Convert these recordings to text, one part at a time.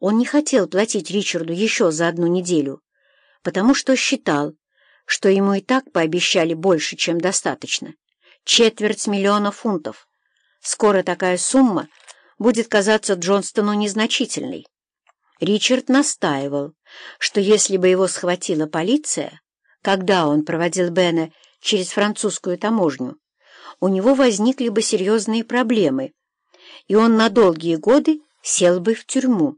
Он не хотел платить Ричарду еще за одну неделю, потому что считал, что ему и так пообещали больше, чем достаточно. Четверть миллиона фунтов. Скоро такая сумма будет казаться Джонстону незначительной. Ричард настаивал, что если бы его схватила полиция, когда он проводил Бена через французскую таможню, у него возникли бы серьезные проблемы, и он на долгие годы сел бы в тюрьму.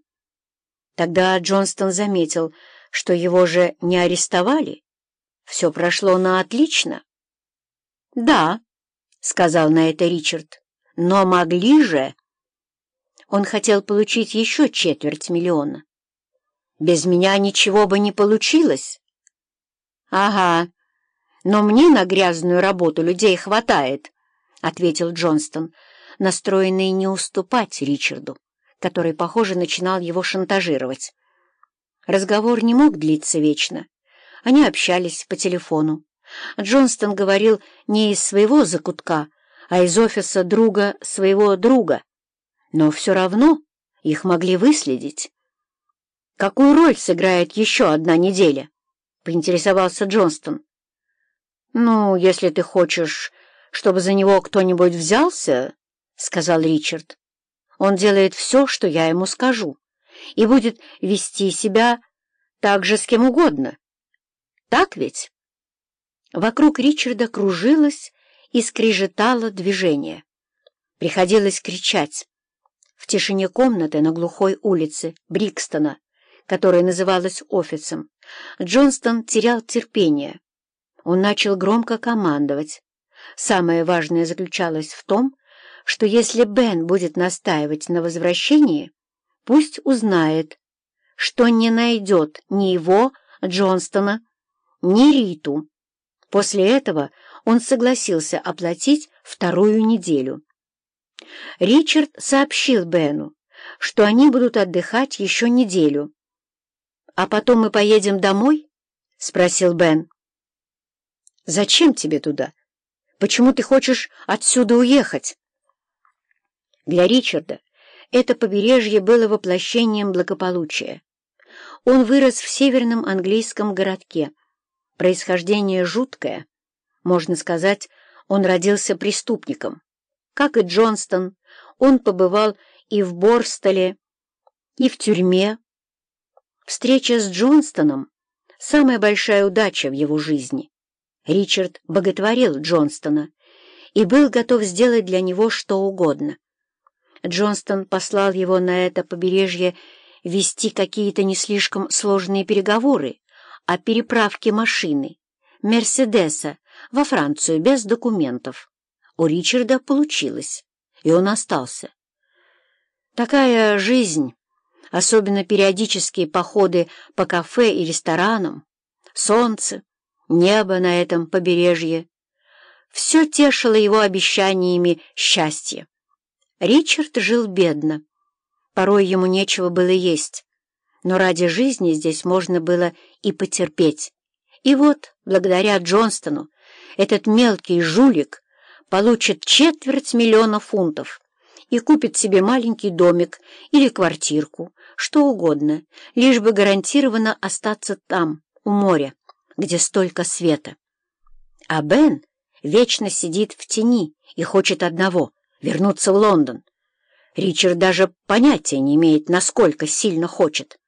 Тогда Джонстон заметил, что его же не арестовали. Все прошло на отлично. «Да», — сказал на это Ричард, — «но могли же...» Он хотел получить еще четверть миллиона. «Без меня ничего бы не получилось». «Ага, но мне на грязную работу людей хватает», — ответил Джонстон, настроенный не уступать Ричарду который, похоже, начинал его шантажировать. Разговор не мог длиться вечно. Они общались по телефону. Джонстон говорил не из своего закутка, а из офиса друга своего друга. Но все равно их могли выследить. «Какую роль сыграет еще одна неделя?» — поинтересовался Джонстон. «Ну, если ты хочешь, чтобы за него кто-нибудь взялся, — сказал Ричард, он делает все, что я ему скажу, и будет вести себя так же с кем угодно. Так ведь? Вокруг Ричарда кружилось и скрежетало движение. Приходилось кричать. В тишине комнаты на глухой улице Брикстона, которая называлась офисом, Джонстон терял терпение. Он начал громко командовать. Самое важное заключалось в том, что если Бен будет настаивать на возвращении, пусть узнает, что не найдет ни его, Джонстона, ни Риту. После этого он согласился оплатить вторую неделю. Ричард сообщил Бену, что они будут отдыхать еще неделю. «А потом мы поедем домой?» — спросил Бен. «Зачем тебе туда? Почему ты хочешь отсюда уехать?» Для Ричарда это побережье было воплощением благополучия. Он вырос в северном английском городке. Происхождение жуткое. Можно сказать, он родился преступником. Как и Джонстон, он побывал и в Борстоле, и в тюрьме. Встреча с Джонстоном — самая большая удача в его жизни. Ричард боготворил Джонстона и был готов сделать для него что угодно. Джонстон послал его на это побережье вести какие-то не слишком сложные переговоры о переправке машины, Мерседеса, во Францию без документов. У Ричарда получилось, и он остался. Такая жизнь, особенно периодические походы по кафе и ресторанам, солнце, небо на этом побережье, все тешило его обещаниями счастья. Ричард жил бедно. Порой ему нечего было есть, но ради жизни здесь можно было и потерпеть. И вот, благодаря Джонстону, этот мелкий жулик получит четверть миллиона фунтов и купит себе маленький домик или квартирку, что угодно, лишь бы гарантированно остаться там, у моря, где столько света. А Бен вечно сидит в тени и хочет одного — вернуться в Лондон. Ричард даже понятия не имеет, насколько сильно хочет.